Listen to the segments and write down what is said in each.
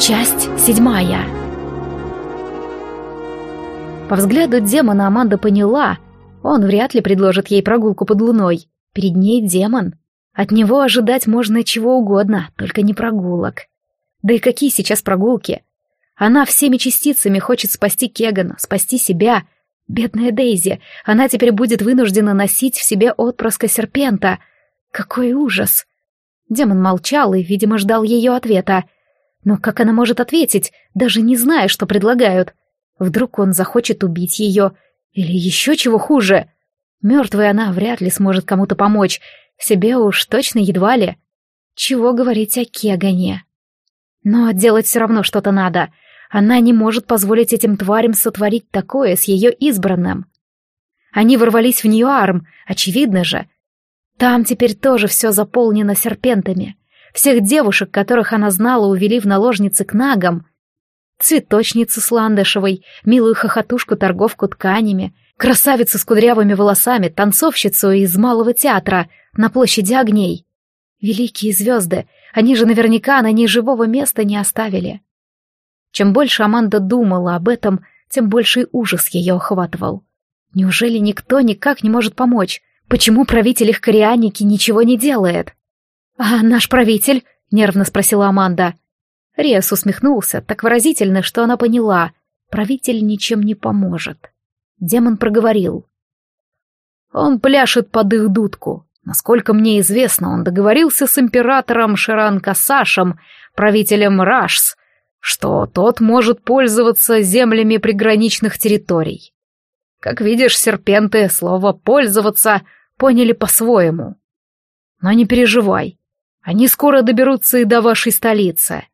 Часть седьмая. По взгляду демона Аманда поняла, он вряд ли предложит ей прогулку под луной. Перед ней демон. От него ожидать можно чего угодно, только не прогулок. Да и какие сейчас прогулки? Она всеми частицами хочет спасти Кегана, спасти себя. Бедная Дейзи, она теперь будет вынуждена носить в себе отпрыска серпента. Какой ужас! Демон молчал и, видимо, ждал ее ответа. Но как она может ответить, даже не зная, что предлагают? Вдруг он захочет убить ее? Или еще чего хуже? Мертвой она вряд ли сможет кому-то помочь. Себе уж точно едва ли. Чего говорить о Кегане? Но делать все равно что-то надо. Она не может позволить этим тварям сотворить такое с ее избранным. Они ворвались в Ньюарм, очевидно же. Там теперь тоже все заполнено серпентами. Всех девушек, которых она знала, увели в наложницы к нагам. Цветочницу с ландышевой, милую хохотушку-торговку тканями, красавицу с кудрявыми волосами, танцовщицу из малого театра на площади огней. Великие звезды, они же наверняка на ней живого места не оставили. Чем больше Аманда думала об этом, тем больший ужас ее охватывал. Неужели никто никак не может помочь? Почему правитель их корианики ничего не делает? «А наш правитель?» — нервно спросила Аманда. Риас усмехнулся так выразительно, что она поняла. Правитель ничем не поможет. Демон проговорил. «Он пляшет под их дудку. Насколько мне известно, он договорился с императором Ширан Касашем, правителем Рашс, что тот может пользоваться землями приграничных территорий. Как видишь, серпенты слово «пользоваться» поняли по-своему. Но не переживай, они скоро доберутся и до вашей столицы.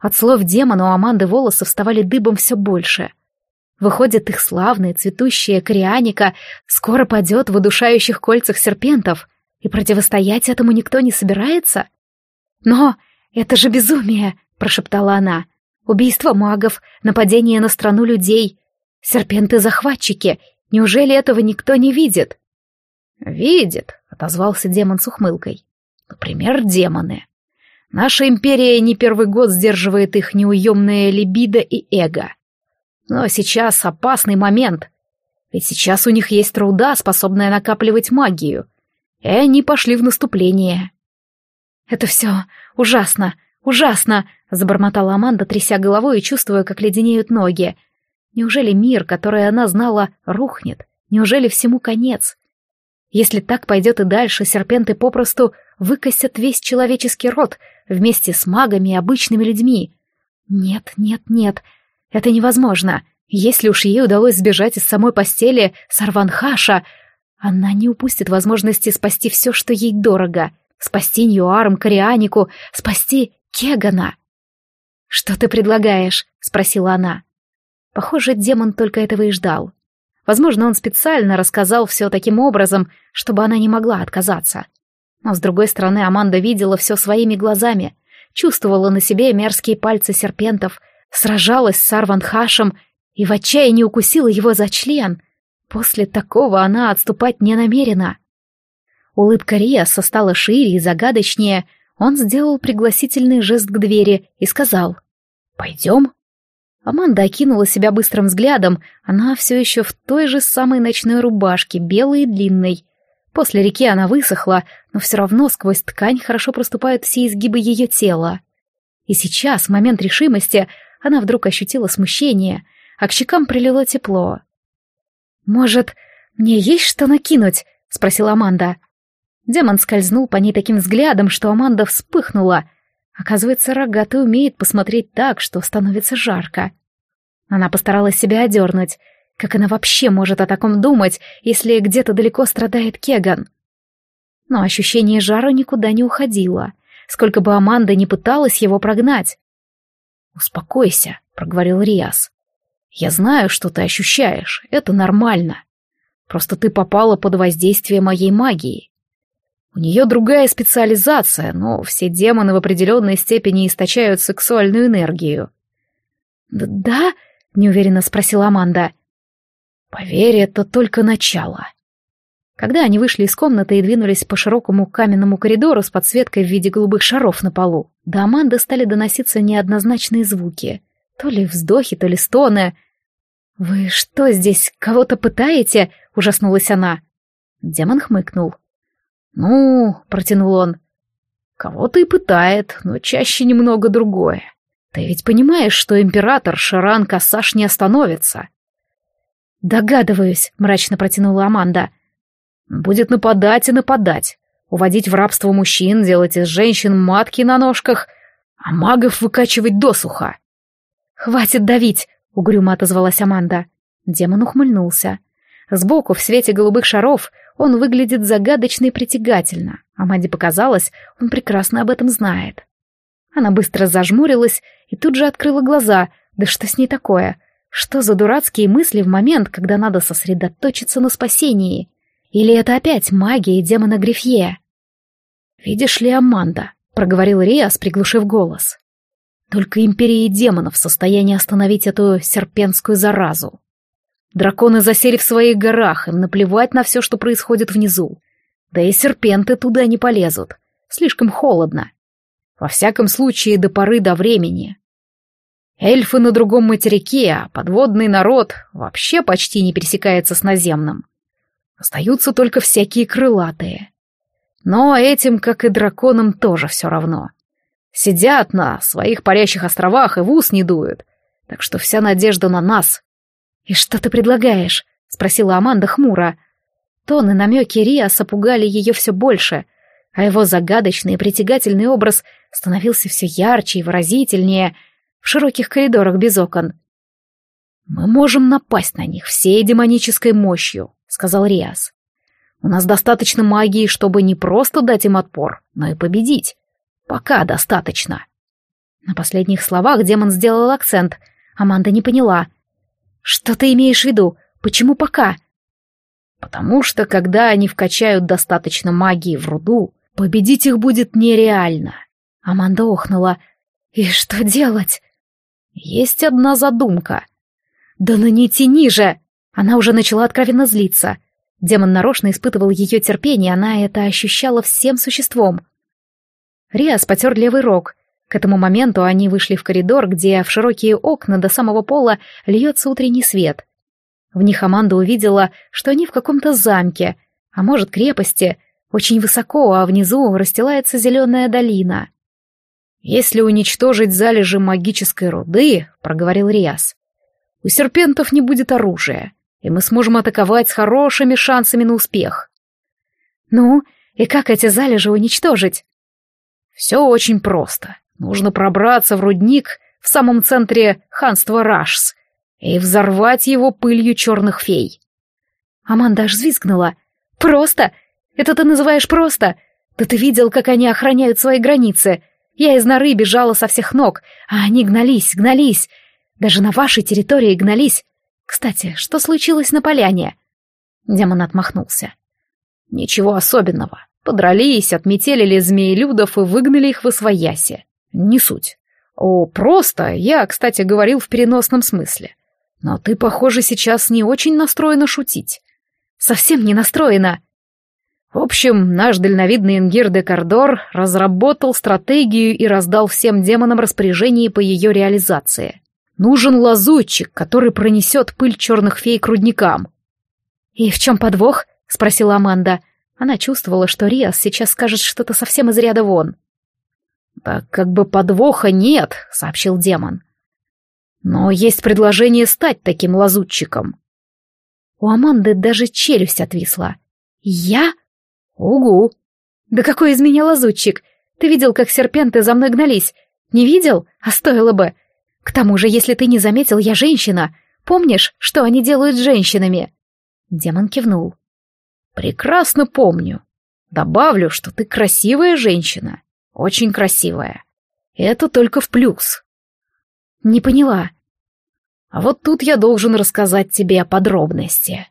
От слов демона у Аманды волосы вставали дыбом все больше. Выходит, их славная цветущая корианика скоро падет в удушающих кольцах серпентов, и противостоять этому никто не собирается? Но это же безумие, прошептала она. Убийство магов, нападение на страну людей, серпенты-захватчики. Неужели этого никто не видит? Видит, отозвался демон с ухмылкой. Например, демоны. Наша империя не первый год сдерживает их неуемное либидо и эго. Но сейчас опасный момент. Ведь сейчас у них есть труда, способная накапливать магию. И они пошли в наступление. «Это все ужасно, ужасно!» — забормотала Аманда, тряся головой и чувствуя, как леденеют ноги. Неужели мир, который она знала, рухнет? Неужели всему конец? Если так пойдет и дальше, серпенты попросту выкосят весь человеческий род вместе с магами и обычными людьми. Нет, нет, нет, это невозможно. Если уж ей удалось сбежать из самой постели Сарванхаша, она не упустит возможности спасти все, что ей дорого. Спасти Ньюарм, Корианику, спасти Кегана. «Что ты предлагаешь?» — спросила она. Похоже, демон только этого и ждал. Возможно, он специально рассказал все таким образом, чтобы она не могла отказаться. Но, с другой стороны, Аманда видела все своими глазами, чувствовала на себе мерзкие пальцы серпентов, сражалась с Арванхашем и в отчаянии укусила его за член. После такого она отступать не намерена. Улыбка Риаса стала шире и загадочнее. Он сделал пригласительный жест к двери и сказал «Пойдем». Аманда окинула себя быстрым взглядом. Она все еще в той же самой ночной рубашке, белой и длинной. После реки она высохла, но все равно сквозь ткань хорошо проступают все изгибы ее тела. И сейчас, в момент решимости, она вдруг ощутила смущение, а к щекам прилило тепло. «Может, мне есть что накинуть?» — спросила Аманда. Демон скользнул по ней таким взглядом, что Аманда вспыхнула — Оказывается, рогатый умеет посмотреть так, что становится жарко. Она постаралась себя одернуть. Как она вообще может о таком думать, если где-то далеко страдает Кеган? Но ощущение жара никуда не уходило, сколько бы Аманда не пыталась его прогнать. «Успокойся», — проговорил Риас. «Я знаю, что ты ощущаешь, это нормально. Просто ты попала под воздействие моей магии. У нее другая специализация, но все демоны в определенной степени источают сексуальную энергию. «Да?» — неуверенно спросила Аманда. «Поверь, это только начало. Когда они вышли из комнаты и двинулись по широкому каменному коридору с подсветкой в виде голубых шаров на полу, до Аманды стали доноситься неоднозначные звуки. То ли вздохи, то ли стоны. «Вы что здесь, кого-то пытаете?» — ужаснулась она. Демон хмыкнул. «Ну», — протянул он, — «кого-то и пытает, но чаще немного другое. Ты ведь понимаешь, что император Шаран Кассаш не остановится?» «Догадываюсь», — мрачно протянула Аманда. «Будет нападать и нападать, уводить в рабство мужчин, делать из женщин матки на ножках, а магов выкачивать досуха». «Хватит давить», — угрюмо отозвалась Аманда. Демон ухмыльнулся. Сбоку, в свете голубых шаров, он выглядит загадочно и притягательно. Аманде показалось, он прекрасно об этом знает. Она быстро зажмурилась и тут же открыла глаза. Да что с ней такое? Что за дурацкие мысли в момент, когда надо сосредоточиться на спасении? Или это опять магия демона Грифье? «Видишь ли, Аманда», — проговорил Риас, приглушив голос. «Только империи демонов в состоянии остановить эту серпентскую заразу. Драконы засели в своих горах, им наплевать на все, что происходит внизу. Да и серпенты туда не полезут. Слишком холодно. Во всяком случае, до поры до времени. Эльфы на другом материке, а подводный народ вообще почти не пересекается с наземным. Остаются только всякие крылатые. Но этим, как и драконам, тоже все равно. Сидят на своих парящих островах и в ус не дуют. Так что вся надежда на нас. «И что ты предлагаешь?» — спросила Аманда хмуро. Тон и намеки Риаса пугали ее все больше, а его загадочный и притягательный образ становился все ярче и выразительнее — в широких коридорах без окон. «Мы можем напасть на них всей демонической мощью», — сказал Риас. «У нас достаточно магии, чтобы не просто дать им отпор, но и победить. Пока достаточно». На последних словах демон сделал акцент. Аманда не поняла. «Что ты имеешь в виду? Почему пока?» «Потому что, когда они вкачают достаточно магии в руду, победить их будет нереально». Аманда охнула. «И что делать?» Есть одна задумка. Да на не тяни! Она уже начала откровенно злиться. Демон нарочно испытывал ее терпение, она это ощущала всем существом. Риас потер левый рог. К этому моменту они вышли в коридор, где в широкие окна до самого пола льется утренний свет. В них Аманда увидела, что они в каком-то замке, а может крепости, очень высоко, а внизу расстилается зеленая долина. «Если уничтожить залежи магической руды», — проговорил Риас, — «у серпентов не будет оружия, и мы сможем атаковать с хорошими шансами на успех». «Ну, и как эти залежи уничтожить?» «Все очень просто. Нужно пробраться в рудник в самом центре ханства Рашс и взорвать его пылью черных фей». Аманда аж взвизгнула. «Просто? Это ты называешь просто? Да ты видел, как они охраняют свои границы?» Я из норы бежала со всех ног, а они гнались, гнались. Даже на вашей территории гнались. Кстати, что случилось на поляне?» Демон отмахнулся. «Ничего особенного. Подрались, отметелили змеелюдов и выгнали их в освояси. Не суть. О, просто, я, кстати, говорил в переносном смысле. Но ты, похоже, сейчас не очень настроена шутить. Совсем не настроена. В общем, наш дальновидный Ингир де Кордор разработал стратегию и раздал всем демонам распоряжение по ее реализации. Нужен лазутчик, который пронесет пыль черных фей к рудникам. «И в чем подвох?» — спросила Аманда. Она чувствовала, что Риас сейчас скажет что-то совсем из ряда вон. «Так как бы подвоха нет», — сообщил демон. «Но есть предложение стать таким лазутчиком». У Аманды даже челюсть отвисла. «Я?» «Угу!» «Да какой из меня лазутчик! Ты видел, как серпенты за мной гнались? Не видел? А стоило бы! К тому же, если ты не заметил, я женщина. Помнишь, что они делают с женщинами?» Демон кивнул. «Прекрасно помню. Добавлю, что ты красивая женщина. Очень красивая. Это только в плюс». «Не поняла». «А вот тут я должен рассказать тебе о подробности».